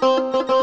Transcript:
Música